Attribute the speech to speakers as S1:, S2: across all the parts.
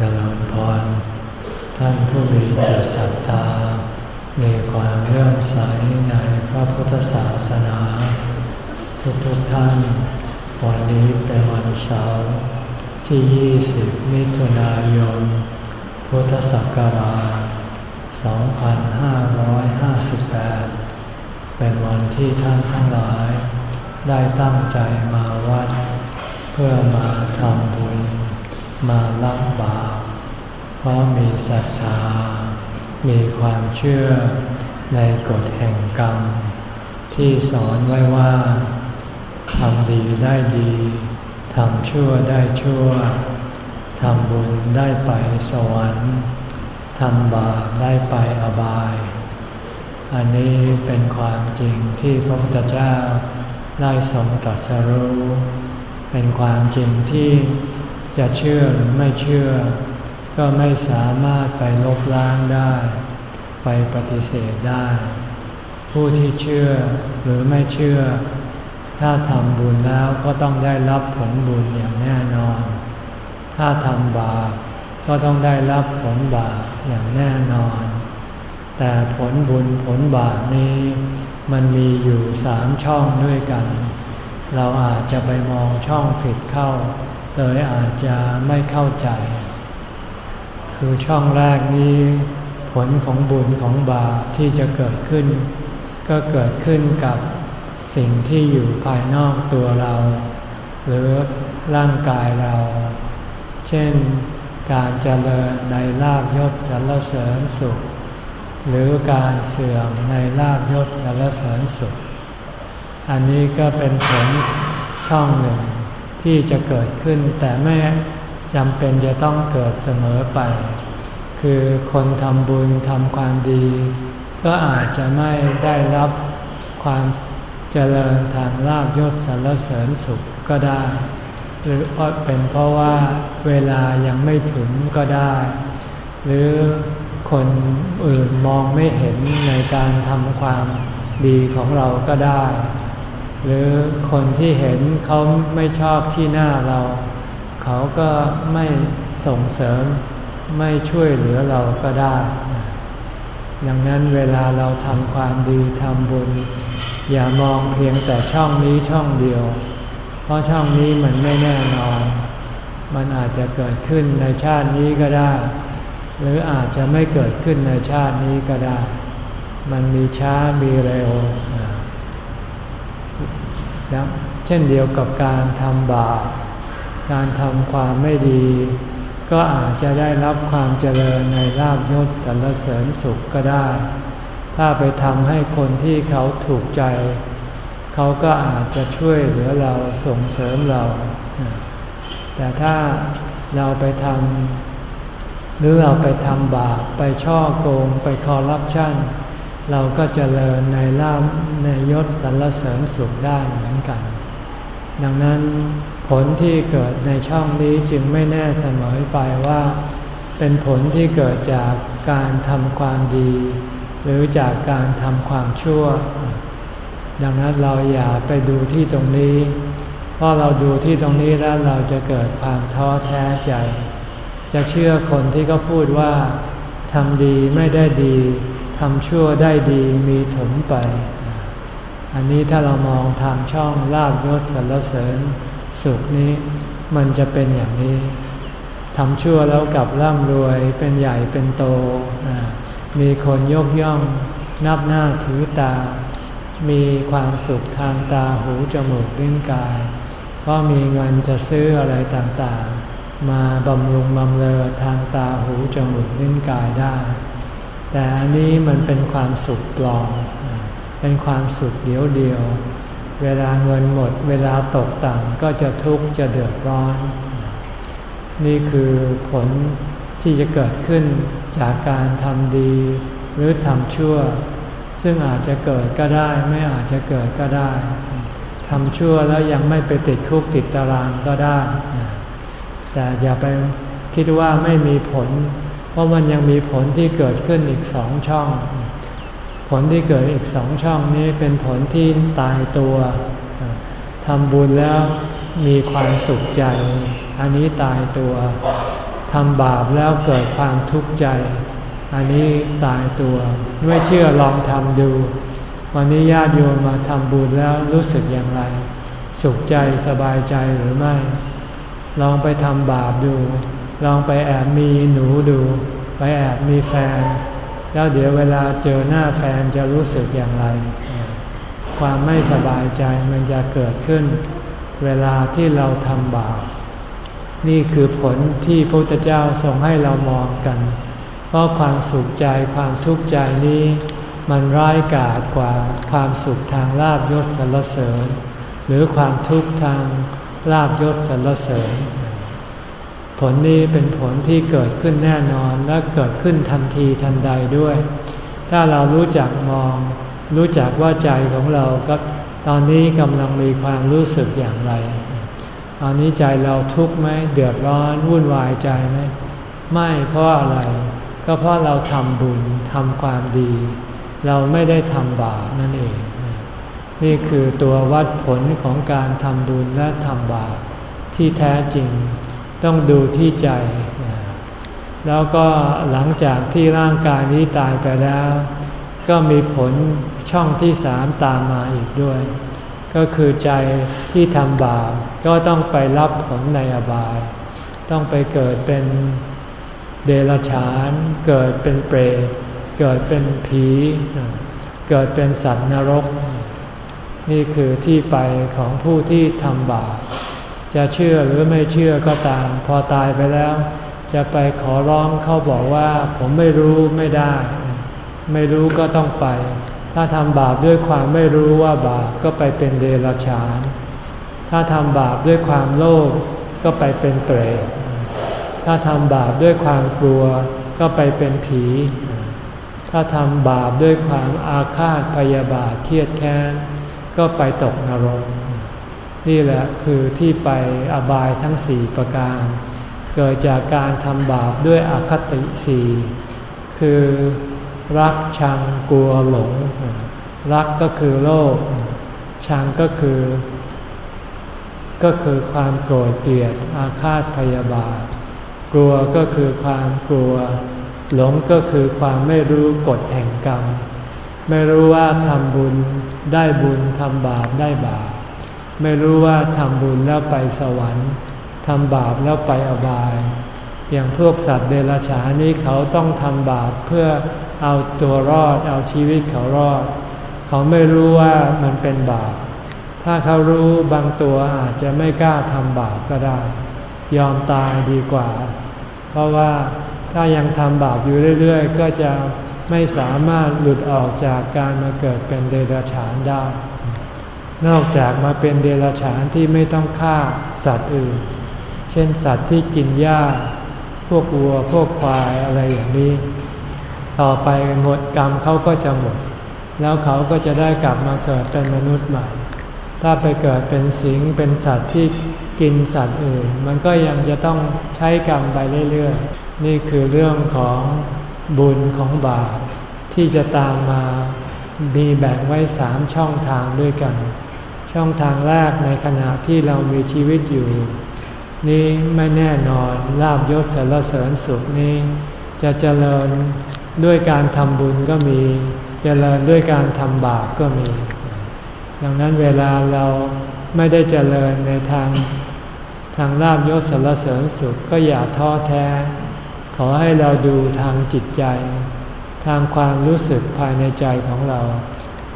S1: จริญพร ท่านผู้มีจิตศรัทธา มีความเลื่อมใสในพระพุทธศาสนา ทุกๆทท่าน วันนี้เป็นวันเสาร์ที่ 20 มิถุนายน พุทธศักราช 2558 เป็นวันที่ท่านทั้งหลาย ได้ตั้งใจมาวัด เพื่อมาทำบุญ มาล้างบาปเพราะมีศรัทธา มีความเชื่อในกฎแห่งกรรม ที่สอนไว้ว่าทำดีได้ดีทำชั่วได้ชั่วทำบุญได้ไปสวรรค์ทำบาปได้ไปอบาย อันนี้เป็นความจริงที่พระพุทธเจ้าได้ทรงตรัสรู้ เป็นความจริงที่ จะเชื่อหรือไม่เชื่อ ก็ไม่สามารถไปลบล้างได้ ไปปฏิเสธได้ ผู้ที่เชื่อหรือไม่เชื่อ ถ้าทำบุญแล้วก็ต้องได้รับผลบุญอย่างแน่นอน ถ้าทำบาปก็ต้องได้รับผลบาปอย่างแน่นอน แต่ผลบุญผลบาปนี้มันมีอยู่สามช่องด้วยกัน เราอาจจะไปมองช่องผิดเข้า เลยอาจจะไม่เข้าใจ คือช่องแรกนี้ผลของบุญของบาปที่จะเกิดขึ้น ก็เกิดขึ้นกับสิ่งที่อยู่ภายนอกตัวเรา หรือร่างกายเรา เช่นการเจริญในลาบยศสรรเสริญสุข หรือการเสื่อมในลาบยศสรรเสริญสุข อันนี้ก็เป็นผลช่องหนึ่ง ที่จะเกิดขึ้นแต่ไม่จำเป็นจะต้องเกิดเสมอไป คือคนทำบุญทำความดี ก็อาจจะไม่ได้รับความเจริญทางลาบยศสรรเสริญสุขก็ได้ หรือเพราะเป็นเพราะว่าเวลายังไม่ถึงก็ได้ หรือคนอื่นมองไม่เห็นในการทำความดีของเราก็ได้ หรือคนที่เห็นเขาไม่ชอบที่หน้าเรา เขาก็ไม่ส่งเสริมไม่ช่วยเหลือเราก็ได้ ดังนั้นเวลาเราทำความดีทำบุญ อย่ามองเพียงแต่ช่องนี้ช่องเดียว เพราะช่องนี้มันไม่แน่นอน มันอาจจะเกิดขึ้นในชาตินี้ก็ได้ หรืออาจจะไม่เกิดขึ้นในชาตินี้ก็ได้ มันมีช้ามีเร็ว นะเช่นเดียวกับการทำบาป การทำความไม่ดี ก็อาจจะได้รับความเจริญในลาบยศสรรเสริญสุขก็ได้ ถ้าไปทำให้คนที่เขาถูกใจ เขาก็อาจจะช่วยเหลือเราส่งเสริมเรา แต่ถ้าเราไปทำหรือเราไปทำบาป ไปช่อโกง ไปคอร์รัปชันเเราก็จเจริญในลาบในยศสรรเสริญสุขได้เหมือนกัน ดังนั้นผลที่เกิดในช่องนี้จึงไม่แน่เสมอไปว่า เป็นผลที่เกิดจากการทำความดี หรือจากการทำความชั่ว ดังนั้นเราอย่าไปดูที่ตรงนี้ เพราะเราดูที่ตรงนี้แล้วเราจะเกิดความท้อแท้ใจ จะเชื่อคนที่เขาพูดว่าทำดีไม่ได้ดี ทำชั่วได้ดีมีถมไป อันนี้ถ้าเรามองทางช่องลาบยศสรรเสริญสุขนี้มันจะเป็นอย่างนี้ทำชั่วแล้วกับร่ำรวยเป็นใหญ่เป็นโต มีคนยกย่องนับหน้าถือตา มีความสุขทางตาหูจมูกลิ้นกาย เพราะมีเงินจะซื้ออะไรต่างๆ มาบำรุงบำเรอทางตาหูจมูกลิ้นกายได้ แต่อันนี้มันเป็นความสุขปลอม เป็นความสุขเดียวเดียว เวลาเงินหมด เวลาตกต่ำก็จะทุกข์จะเดือดร้อน นี่คือผลที่จะเกิดขึ้นจากการทำดีหรือทำชั่ว ซึ่งอาจจะเกิดก็ได้ไม่อาจจะเกิดก็ได้ทำชั่วแล้วยังไม่ไปติดคุกติดตารางก็ได้ แต่อย่าไปคิดว่าไม่มีผล เพราะมันยังมีผลที่เกิดขึ้นอีกสองช่อง ผลที่เกิดอีกสองช่องนี้เป็นผลที่ตายตัวทำบุญแล้วมีความสุขใจ อันนี้ตายตัวททำบาปแล้วเกิดความทุกข์ใจ อันนี้ตายตัวไม่เชื่อลองทำดู วันนี้ญาติโยมมาทำบุญแล้วรู้สึกอย่างไร สุขใจสบายใจหรือไม่ ลองไปทำบาปดู ลองไปแอบมีหนูดู ไปแอบมีแฟน แล้วเดี๋ยวเวลาเจอหน้าแฟนจะรู้สึกอย่างไร ความไม่สบายใจมันจะเกิดขึ้น เวลาที่เราทำบาปนี่คือผลที่พระพุทธเจ้าทรงให้เรามองกัน เพราะความสุขใจความทุกข์ใจนี้ มันร้ายกาจกว่าความสุขทางลาบยศสรรเสริญ หรือความทุกข์ทางลาบยศสรรเสริญ ผลนี้เป็นผลที่เกิดขึ้นแน่นอนและเกิดขึ้นทันทีทันใดด้วย ถ้าเรารู้จักมอง รู้จักว่าใจของเราก็ตอนนี้กำลังมีความรู้สึกอย่างไร ตอนนี้ใจเราทุกข์ไหมเดือดร้อนวุ่นวายใจไหมไม่เพราะอะไร ก็เพราะเราทำบุญทำความดี เราไม่ได้ทำบาปนั่นเอง นี่คือตัววัดผลของการทำบุญและทำบาปที่แท้จริง ต้องดูที่ใจ แล้วก็หลังจากที่ร่างกายนี้ตายไปแล้ว ก็มีผลช่องที่สามตามมาอีกด้วย ก็คือใจที่ทำบาปก็ต้องไปรับผลในอบาย ต้องไปเกิดเป็นเดรัจฉาน เกิดเป็นเปรตเกิดเป็นผี เกิดเป็นสัตว์นรก นี่คือที่ไปของผู้ที่ทำบาป จะเชื่อหรือไม่เชื่อก็ตาม พอตายไปแล้ว จะไปขอร้องเขาบอกว่า ผมไม่รู้ไม่ได้ ไม่รู้ก็ต้องไป ถ้าทำบาปด้วยความไม่รู้ว่าบาปก็ไปเป็นเดรัจฉาน ถ้าทำบาปด้วยความโลภก็ไปเป็นเปรตถ้าทำบาปด้วยความกลัวก็ไปเป็นผี ถ้าทำบาปด้วยความอาฆาตพยาบาทเครียดแค้นก็ไปตกนรก นี่แหละคือที่ไปอบายทั้งสี่ประการ เกิดจากการทำบาปด้วยอคติสี่คือรักชังกลัวหลง รักก็คือโลภชังก็คือ ก็คือความโกรธเกลียดอาฆาตพยาบาท กลัวก็คือความกลัว หลงก็คือความไม่รู้กฎแห่งกรรม ไม่รู้ว่าทำบุญได้บุญทำบาปได้บาป ไม่รู้ว่าทำบุญแล้วไปสวรรค์ทำบาปแล้วไปอบาย อย่างพวกสัตว์เดรัจฉานนี้เขาต้องทำบาปเพื่อเอาตัวรอดเอาชีวิตเขารอด เขาไม่รู้ว่ามันเป็นบาป ถ้าเขารู้บางตัวอาจจะไม่กล้าทำบาปก็ได้ ยอมตายดีกว่า เพราะว่าถ้ายังทำบาปอยู่เรื่อย ๆ ก็จะไม่สามารถหลุดออกจากการมาเกิดเป็นเดรัจฉานได้ นอกจากมาเป็นเดรัจฉานที่ไม่ต้องฆ่าสัตว์อื่น เช่นสัตว์ที่กินหญ้า พวกวัวพวกควายอะไรอย่างนี้ ต่อไปหมดกรรมเขาก็จะหมด แล้วเขาก็จะได้กลับมาเกิดเป็นมนุษย์ใหม่ ถ้าไปเกิดเป็นสิงเป็นสัตว์ที่กินสัตว์อื่น มันก็ยังจะต้องใช้กรรมไปเรื่อยๆ นี่คือเรื่องของบุญของบาปที่จะตามมามีแบ่งไว้สามช่องทางด้วยกัน ช่องทางแรกในขณะที่เรามีชีวิตอยู่ นี่ไม่แน่นอนลาบยศสารเสริญสุขนี้ จะเจริญด้วยการทำบุญก็มี เจริญด้วยการทำบาปก็มี ดังนั้นเวลาเราไม่ได้เจริญในทางทางลาบยศสารเสริญสุขก็อย่าท้อแท้ ขอให้เราดูทางจิตใจ ทางความรู้สึกภายในใจของเรา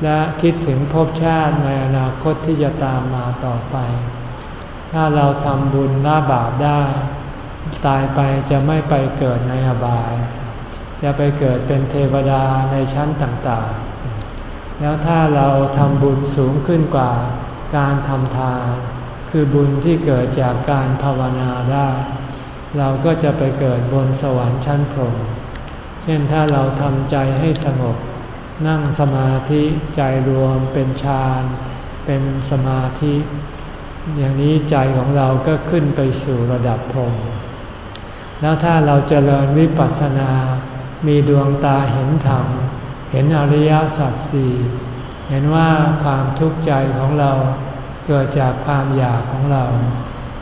S1: และคิดถึงภพชาติในอนาคตที่จะตามมาต่อไป ถ้าเราทำบุญละบาปได้ ตายไปจะไม่ไปเกิดในอบาย จะไปเกิดเป็นเทวดาในชั้นต่างๆ แล้วถ้าเราทำบุญสูงขึ้นกว่าการทำทาน คือบุญที่เกิดจากการภาวนาได้ เราก็จะไปเกิดบนสวรรค์ชั้นพรหม เช่นถ้าเราทำใจให้สงบ นั่งสมาธิใจรวมเป็นฌานเป็นสมาธิ อย่างนี้ใจของเราก็ขึ้นไปสู่ระดับพรหมแล้วถ้าเราจเจริญวิปัสสนา มีดวงตาเห็นธรรม เห็นอริยสัจสี่เห็นว่าความทุกข์ใจของเราเกิดจากความอยากของเรา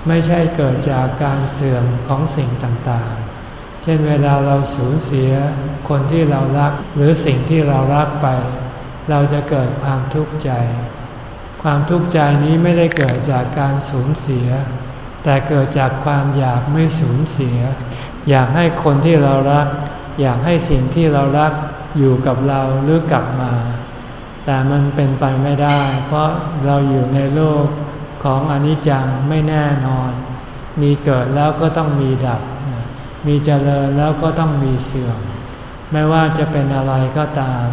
S1: ไม่ใช่เกิดจากการเสื่อมของสิ่งต่างๆ เช่นเวลาเราสูญเสีย คนที่เรารักหรือสิ่งที่เรารักไป เราจะเกิดความทุกข์ใจ ความทุกข์ใจนี้ไม่ได้เกิดจากการสูญเสีย แต่เกิดจากความอยากไม่สูญเสีย อยากให้คนที่เรารัก อยากให้สิ่งที่เรารักอยู่กับเราหรือกลับมา แต่มันเป็นไปไม่ได้ เพราะเราอยู่ในโลกของอนิจจังไม่แน่นอน มีเกิดแล้วก็ต้องมีดับ มีเจริญแล้วก็ต้องมีเสื่อม ไม่ว่าจะเป็นอะไรก็ตาม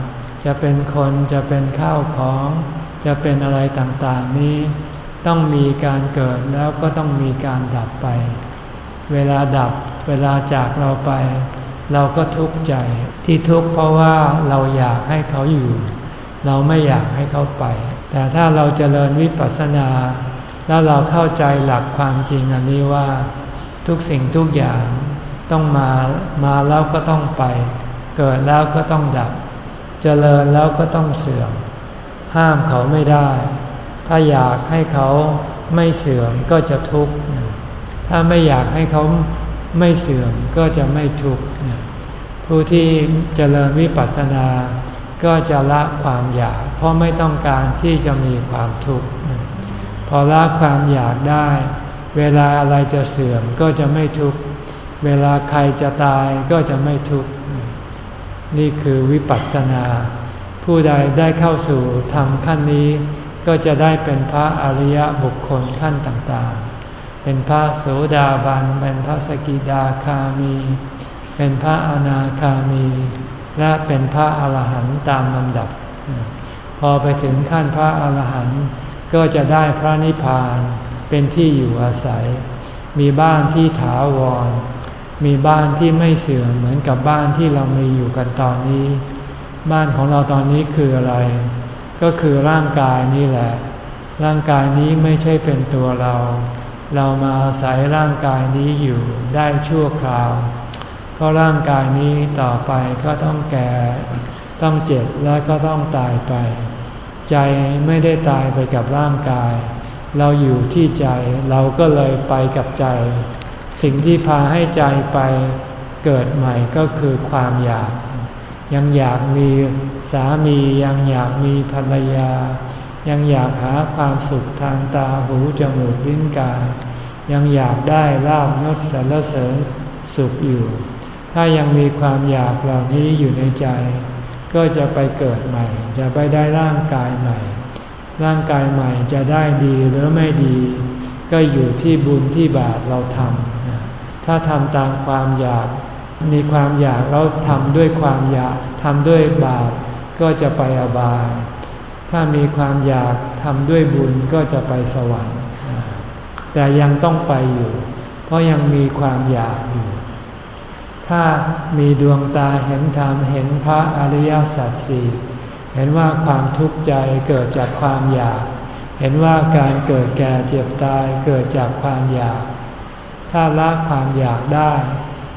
S1: จะเป็นคนจะเป็นข้าวของ จะเป็นอะไรต่างๆนี้ ต้องมีการเกิดแล้วก็ต้องมีการดับไป เวลาดับเวลาจากเราไป เราก็ทุกข์ใจที่ทุกข์เพราะว่าเราอยากให้เขาอยู่ เราไม่อยากให้เขาไป แต่ถ้าเราจเจริญวิปัสสนา แล้วเราเข้าใจหลักความจริงอันนี้ว่า ทุกสิ่งทุกอย่างต้องมามาแล้วก็ต้องไป เกิดแล้วก็ต้องดับ เจริญแล้วก็ต้องเสื่อม ห้ามเขาไม่ได้ ถ้าอยากให้เขาไม่เสื่อมก็จะทุกข์ ถ้าไม่อยากให้เขาไม่เสื่อมก็จะไม่ทุกข์ ผู้ที่เจริญวิปัสสนา ก็จะละความอยาก เพราะไม่ต้องการที่จะมีความทุกข์ พอละความอยากได้ เวลาอะไรจะเสื่อมก็จะไม่ทุกข์ เวลาใครจะตายก็จะไม่ทุกข์ นี่คือวิปัสสนา ผู้ใดได้เข้าสู่ธรรมขั้นนี้ ก็จะได้เป็นพระอริยบุคคลขั้นต่างๆ เป็นพระโสดาบัน เป็นพระสกิดาคามี เป็นพระอนาคามี และเป็นพระอรหันต์ตามลำดับ พอไปถึงขั้นพระอรหันต์ก็จะได้พระนิพพานเป็นที่อยู่อาศัย มีบ้านที่ถาวร มีบ้านที่ไม่เสื่อมเหมือนกับบ้านที่เรามีอยู่กันตอนนี้ บ้านของเราตอนนี้คืออะไร ก็คือร่างกายนี่แหละ ร่างกายนี้ไม่ใช่เป็นตัวเรา เรามาอาศัยร่างกายนี้อยู่ได้ชั่วคราว เพราะร่างกายนี้ต่อไปก็ต้องแก่ ต้องเจ็บและก็ต้องตายไป ใจไม่ได้ตายไปกับร่างกาย เราอยู่ที่ใจเราก็เลยไปกับใจ สิ่งที่พาให้ใจไปเกิดใหม่ก็คือความอยาก ยังอยากมีสามียังอยากมีภรรยา ยังอยากหาความสุขทางตาหูจมูกลิ้นกาย ยังอยากได้ลาบนดสรรเสริญสุขอยู่ ถ้ายังมีความอยากเหล่านี้อยู่ในใจ ก็จะไปเกิดใหม่ จะไปได้ร่างกายใหม่ ร่างกายใหม่จะได้ดีหรือไม่ดี ก็อยู่ที่บุญที่บาปเราทำ ถ้าทำตามความอยาก มีความอยากเราทำด้วยความอยากทำด้วยบาปก็จะไปอบาย ถ้ามีความอยากทำด้วยบุญก็จะไปสวรรค์ แต่ยังต้องไปอยู่ เพราะยังมีความอยากอยู่ ถ้ามีดวงตาเห็นธรรมเห็นพระอริยสัจสี่เห็นว่าความทุกข์ใจเกิดจากความอยาก เห็นว่าการเกิดแก่เจ็บตายเกิดจากความอยาก ถ้าละความอยากได้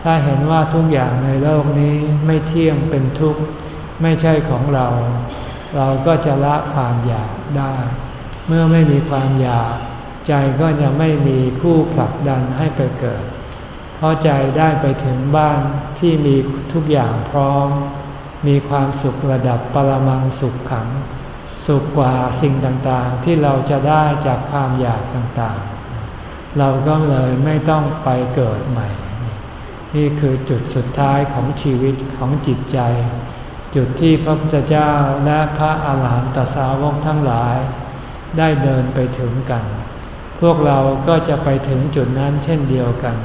S1: ถ้าเห็นว่าทุกอย่างในโลกนี้ไม่เที่ยงเป็นทุกข์ไม่ใช่ของเรา เราก็จะละความอยากได้ เมื่อไม่มีความอยาก ใจก็จะไม่มีผู้ผลักดันให้ไปเกิด เพราะใจได้ไปถึงบ้านที่มีทุกอย่างพร้อม มีความสุขระดับปรมังสุขขัง สุขกว่าสิ่งต่างๆที่เราจะได้จากความอยากต่างๆ เราก็เลยไม่ต้องไปเกิดใหม่ นี่คือจุดสุดท้ายของชีวิตของจิตใจ จุดที่พระพุทธเจ้าและพระอาหารหันตสาวกทั้งหลาย ได้เดินไปถึงกัน พวกเราก็จะไปถึงจุดนั้นเช่นเดียวกัน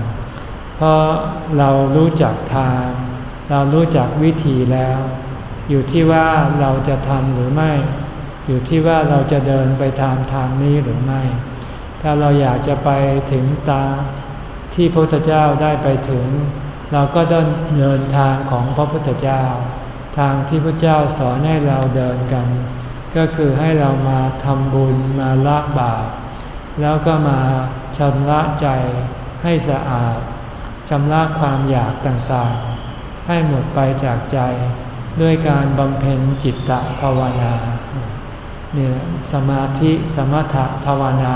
S1: เพราะเรารู้จักทาง เรารู้จักวิธีแล้ว อยู่ที่ว่าเราจะทำหรือไม่ อยู่ที่ว่าเราจะเดินไปทางทางนี้หรือไม่ ถ้าเราอยากจะไปถึงตาที่พระพุทธเจ้าได้ไปถึง เราก็เดินเดินทางของพระพุทธเจ้า ทางที่พระเจ้าสอนให้เราเดินกัน ก็คือให้เรามาทำบุญมาละบาปแล้วก็มาชำระใจให้สะอาดชำระความอยากต่างๆ ให้หมดไปจากใจด้วยการบำเพ็ญจิตตภาวนาเนี่ยสมาธิสมถภาวนา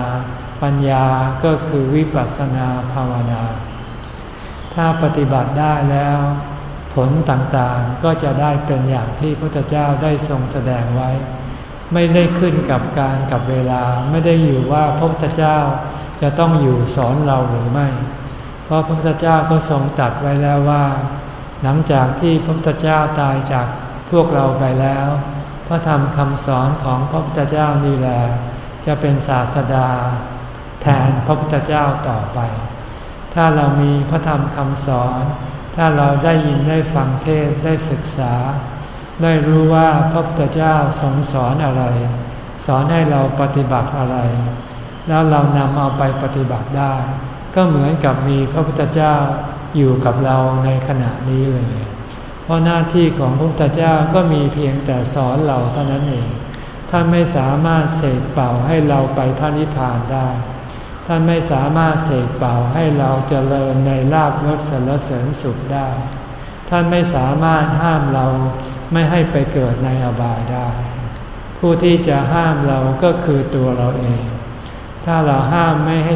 S1: ปัญญาก็คือวิปัสสนาภาวนา ถ้าปฏิบัติได้แล้ว ผลต่างๆก็จะได้เป็นอย่างที่พระพุทธเจ้าได้ทรงแสดงไว้ ไม่ได้ขึ้นกับการกับเวลาไม่ได้อยู่ว่าพระพุทธเจ้าจะต้องอยู่สอนเราหรือไม่ เพราะพระพุทธเจ้าก็ทรงตัดไว้แล้วว่า หลังจากที่พระพุทธเจ้าตายจากพวกเราไปแล้ว พระธรรมคำสอนของพระพุทธเจ้านี่แหละจะเป็นศาสดา แทนพระพุทธเจ้าต่อไป ถ้าเรามีพระธรรมคำสอน ถ้าเราได้ยินได้ฟังเทศได้ศึกษา ได้รู้ว่าพระพุทธเจ้าทรงสอนอะไร สอนให้เราปฏิบัติอะไร แล้วเรานำเอาไปปฏิบัติได้ ก็เหมือนกับมีพระพุทธเจ้าอยู่กับเราในขณะนี้เลย เพราะหน้าที่ของพระพุทธเจ้าก็มีเพียงแต่สอนเราเท่านั้นเอง ท่านไม่สามารถเสกเป่าให้เราไปพระนิพพานได้ ท่านไม่สามารถเสกเป่าให้เราเจริญในลาบยศสรรเสริญสุขได้ ท่านไม่สามารถห้ามเราไม่ให้ไปเกิดในอบายได้ ผู้ที่จะห้ามเราก็คือตัวเราเอง ถ้าเราห้ามไม่ให้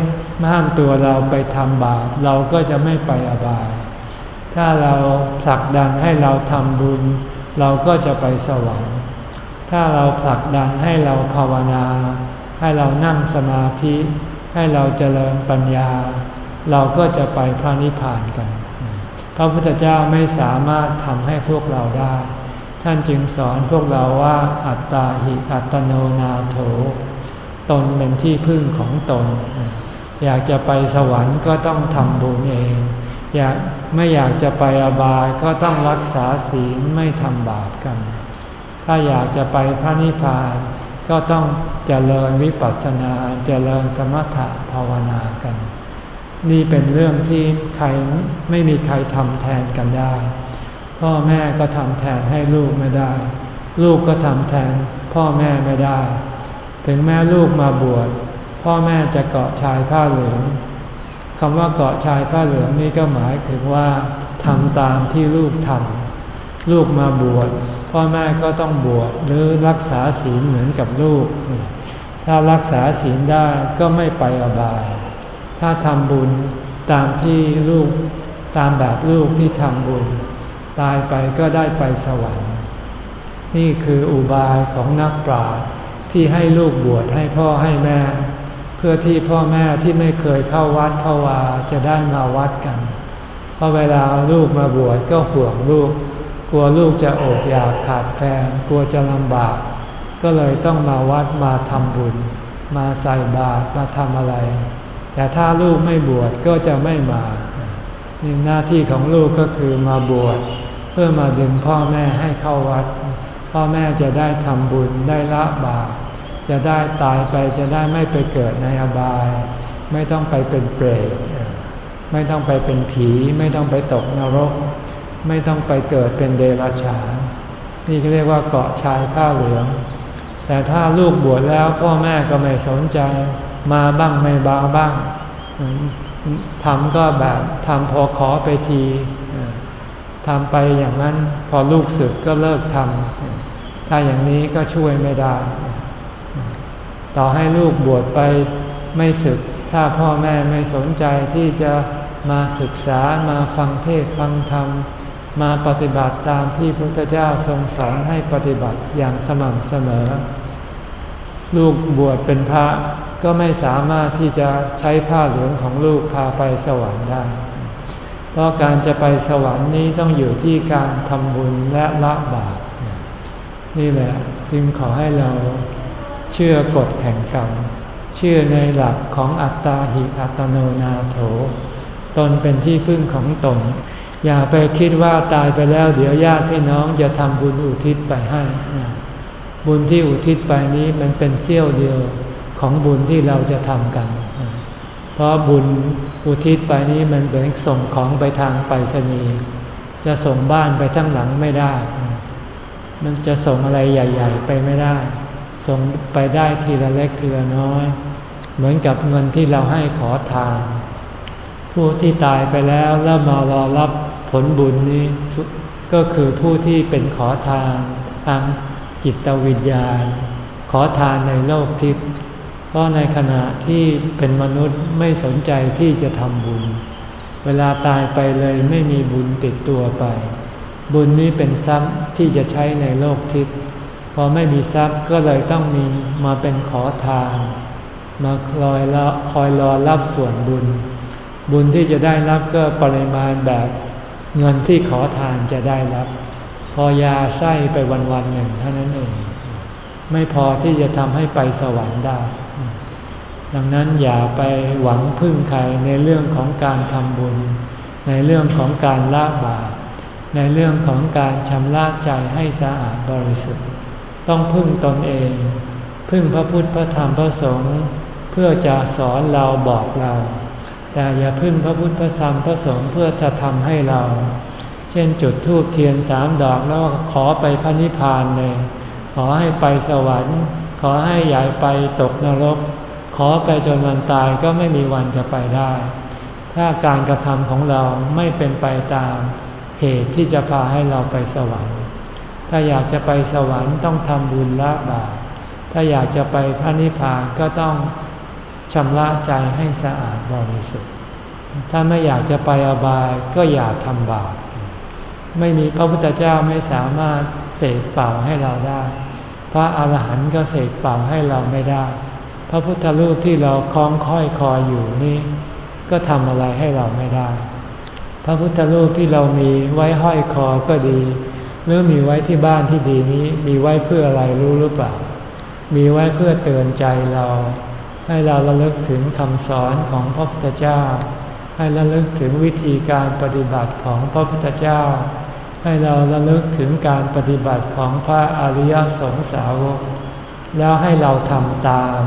S1: ห้ามตัวเราไปทำบาปเราก็จะไม่ไปอบาย ถ้าเราผลักดันให้เราทำบุญ เราก็จะไปสวรรค์ ถ้าเราผลักดันให้เราภาวนา ให้เรานั่งสมาธิ ให้เราเจริญปัญญา เราก็จะไปพระนิพพานกัน พระพุทธเจ้าไม่สามารถทำให้พวกเราได้ ท่านจึงสอนพวกเราว่าอัตตาหิอัตโนนาโถ ตนเป็นที่พึ่งของตน อยากจะไปสวรรค์ก็ต้องทำบุญเอง อยากไม่อยากจะไปอบายก็ต้องรักษาศีลไม่ทำบาปกัน ถ้าอยากจะไปพระนิพพาน ก็ต้องเจริญวิปัสสนาเจริญสมถะภาวนากัน นี่เป็นเรื่องที่ใครไม่มีใครทำแทนกันได้ พ่อแม่ก็ทำแทนให้ลูกไม่ได้ ลูกก็ทำแทนพ่อแม่ไม่ได้ ถึงแม่ลูกมาบวชพ่อแม่จะเกาะชายผ้าเหลืองคำว่าเกาะชายผ้าเหลืองนี่ก็หมายถึงว่าทำตามที่ลูกทำลูกมาบวช พ่อแม่ก็ต้องบวชหรือรักษาศีลเหมือนกับลูก ถ้ารักษาศีลได้ก็ไม่ไปอบาย ถ้าทำบุญตามที่ลูกตามแบบลูกที่ทำบุญ ตายไปก็ได้ไปสวรรค์ นี่คืออุบายของนักปราชญ์ที่ให้ลูกบวชให้พ่อให้แม่ เพื่อที่พ่อแม่ที่ไม่เคยเข้าวัดเข้าวาจะได้มาวัดกัน เพอเวลาลูกมาบวชก็ห่วงลูก กลัวลูกจะอดอยากขาดแคลนกลัวจะลำบาก ก็เลยต้องมาวัดมาทำบุญ มาใส่บาตรมาทำอะไร แต่ถ้าลูกไม่บวชก็จะไม่มาหน้าที่ของลูกก็คือมาบวชเพื่อมาดึงพ่อแม่ให้เข้าวัด พ่อแม่จะได้ทำบุญได้ละบาปจะได้ตายไปจะได้ไม่ไปเกิดในอบาย ไม่ต้องไปเป็นเปรตไม่ต้องไปเป็นผี ไม่ต้องไปตกนรก ไม่ต้องไปเกิดเป็นเดรัจฉานนี่เรียกว่าเกาะชายผ้าเหลือง แต่ถ้าลูกบวชแล้วพ่อแม่ก็ไม่สนใจมาบ้างไม่บาบ้างทำก็แบบทำพอขอไปทีทำไปอย่างนั้นพอลูกศึกก็เลิกทำถ้าอย่างนี้ก็ช่วยไม่ได้ ต่อให้ลูกบวชไปไม่ศึก ถ้าพ่อแม่ไม่สนใจที่จะมาศึกษามาฟังเทศฟังธรรม มาปฏิบัติตามที่พระพุทธเจ้าทรงสอนให้ปฏิบัติอย่างสม่ำเสมอ ลูกบวชเป็นพระก็ไม่สามารถที่จะใช้ผ้าเหลืองของลูกพาไปสวรรค์ได้ เพราะการจะไปสวรรค์นี้ต้องอยู่ที่การทำบุญและละบาป นี่แหละจึงขอให้เราเชื่อกฎแห่งกรรม เชื่อในหลักของอัตตาหิอัตโนนาโถ ตนเป็นที่พึ่งของตน อย่าไปคิดว่าตายไปแล้วเดี๋ยวญาติพี่น้องจะทำบุญอุทิศไปให้ บุญที่อุทิศไปนี้มันเป็นเสี้ยวเดียวของบุญที่เราจะทำกัน เพราะบุญอุทิศไปนี้มันเป็นส่งของไปทางไปรษณีย์จะส่งบ้านไปทั้งหลังไม่ได้ มันจะส่งอะไรใหญ่ ๆ ไปไม่ได้ ส่งไปได้ทีละเล็กทีละน้อย เหมือนกับเงินที่เราให้ขอทานผู้ที่ตายไปแล้วแล้วมารอรับ ผลบุญนี้ก็คือผู้ที่เป็นขอทานทางจิตวิญญาณ ขอทานในโลกทิพย์เพราะในขณะที่เป็นมนุษย์ไม่สนใจที่จะทำบุญ เวลาตายไปเลยไม่มีบุญติดตัวไป บุญนี้เป็นทรัพย์ที่จะใช้ในโลกทิพย์พอไม่มีทรัพย์ก็เลยต้องมีมาเป็นขอทาน มาคอยรอคอยรอรับส่วนบุญ บุญที่จะได้รับก็ปริมาณแบบ เงินที่ขอทานจะได้รับ พอยาไส้ไปวันวันหนึ่งเท่านั้นเอง ไม่พอที่จะทำให้ไปสวรรค์ได้ ดังนั้นอย่าไปหวังพึ่งใครในเรื่องของการทำบุญ ในเรื่องของการละบาปในเรื่องของการชำระใจให้สะอาดบริสุทธิ์ ต้องพึ่งตนเอง พึ่งพระพุทธพระธรรมพระสงฆ์เพื่อจะสอนเราบอกเรา แต่อย่าพึ่งพระพุทธพระธรรมพระสงฆ์เพื่อจะทำให้เรา เช่นจุดธูปเทียนสามดอกแล้วขอไปพระนิพพานเลย ขอให้ไปสวรรค์ ขอให้ยายไปตกนรก ขอไปจนวันตายก็ไม่มีวันจะไปได้ ถ้าการกระทำของเราไม่เป็นไปตามเหตุที่จะพาให้เราไปสวรรค์ ถ้าอยากจะไปสวรรค์ต้องทำบุญละบาปถ้าอยากจะไปพระนิพพานก็ต้อง ชำระใจให้สะอาดบริสุทธิ์ ถ้าไม่อยากจะไปอบายก็อย่าทำบาป ไม่มีพระพุทธเจ้าไม่สามารถเสกเป่าให้เราได้ พระอาหารหันต์ก็เสกเป่าให้เราไม่ได้ พระพุทธรูปที่เราคล้องค่อยคออยู่นี่ก็ทำอะไรให้เราไม่ได้ พระพุทธรูปที่เรามีไว้ห้อยคอก็ดี หรือมีไว้ที่บ้านที่ดีนี้มีไว้เพื่ออะไรรู้หรือเปล่า มีไว้เพื่อเตือนใจเรา ให้เราระลึกถึงคำสอนของพระพุทธเจ้า ให้ระลึกถึงวิธีการปฏิบัติของพระพุทธเจ้า ให้เราระลึกถึงการปฏิบัติของพระอริยสงสาวก แล้วให้เราทำตาม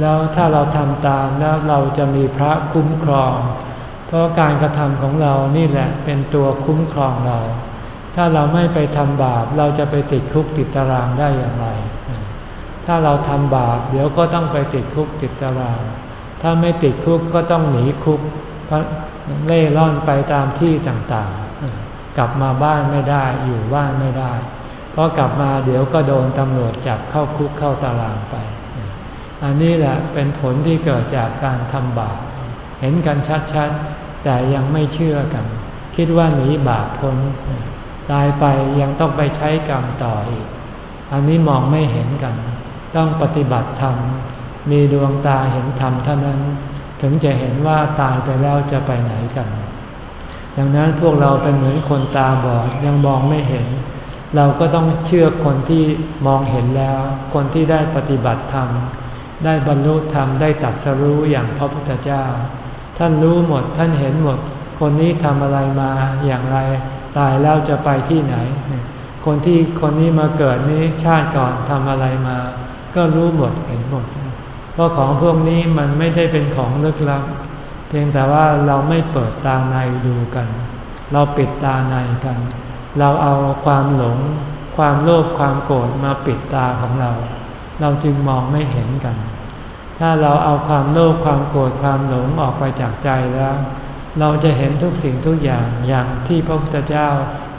S1: แล้วถ้าเราทำตามแล้วเราจะมีพระคุ้มครอง เพราะการกระทำของเรานี่แหละเป็นตัวคุ้มครองเรา ถ้าเราไม่ไปทำบาปเราจะไปติดคุกติดตารางได้อย่างไร ถ้าเราทำบาปเดี๋ยวก็ต้องไปติดคุกติดตาราง ถ้าไม่ติดคุกก็ต้องหนีคุกเล่ร่อนไปตามที่ต่างๆ กลับมาบ้านไม่ได้อยู่บ้านไม่ได้ เพราะกลับมาเดี๋ยวก็โดนตำรวจจับเข้าคุกเข้าตารางไป อันนี้แหละเป็นผลที่เกิดจากการทำบาปเห็นกันชัดๆ แต่ยังไม่เชื่อกัน คิดว่าหนีบาปพ้น ตายไปยังต้องไปใช้กรรมต่ออีก อันนี้มองไม่เห็นกัน ต้องปฏิบัติธรรม มีดวงตาเห็นธรรมเท่านั้น ถึงจะเห็นว่าตายไปแล้วจะไปไหนกัน ดังนั้นพวกเราเป็นเหมือนคนตาบอดยังมองไม่เห็น เราก็ต้องเชื่อคนที่มองเห็นแล้ว คนที่ได้ปฏิบัติธรรม ได้บรรลุธรรม ได้ตัดสรู้อย่างพระพุทธเจ้า ท่านรู้หมด ท่านเห็นหมด คนนี้ทำอะไรมาอย่างไร ตายแล้วจะไปที่ไหน คนที่คนนี้มาเกิดนี้ชาติก่อนทำอะไรมา ก็รู้หมดเห็นหมด เพราะของพวกนี้มันไม่ได้เป็นของลึกลับ เพียงแต่ว่าเราไม่เปิดตาในดูกัน เราปิดตาในกัน เราเอาความหลง ความโลภความโกรธมาปิดตาของเรา เราจึงมองไม่เห็นกัน ถ้าเราเอาความโลภความโกรธความหลงออกไปจากใจแล้ว เราจะเห็นทุกสิ่งทุกอย่างอย่างที่พระพุทธเจ้า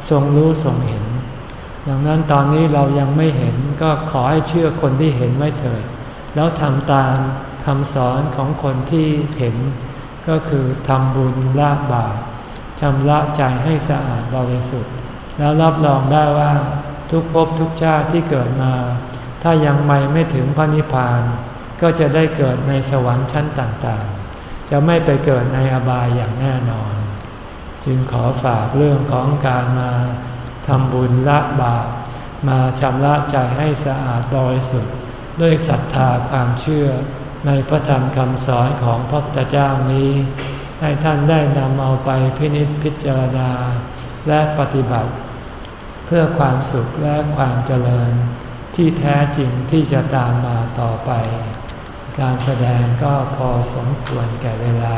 S1: ทรงรู้ทรงเห็น ดังนั้นตอนนี้เรายังไม่เห็นก็ขอให้เชื่อคนที่เห็นไว้เถิด แล้วทำตามคำสอนของคนที่เห็น ก็คือทำบุญละบาปชำระใจให้สะอาดบริสุทธิ์ แล้วรับรองได้ว่าทุกภพทุกชาติที่เกิดมา ถ้ายังไม่ไม่ถึงพระนิพพาน ก็จะได้เกิดในสวรรค์ชั้นต่างๆ จะไม่ไปเกิดในอบายอย่างแน่นอน จึงขอฝากเรื่องของการมา ทำบุญละบาปมาชำระใจให้สะอาดบริสุทธิ์ด้วยศรัทธาความเชื่อในพระธรรมคำสอนของพระพุทธเจ้านี้ ให้ท่านได้นำเอาไปพินิจพิจารณา และปฏิบัติ เพื่อความสุขและความเจริญ ที่แท้จริงที่จะตามมาต่อไป การแสดงก็พอสมควรแก่เวลา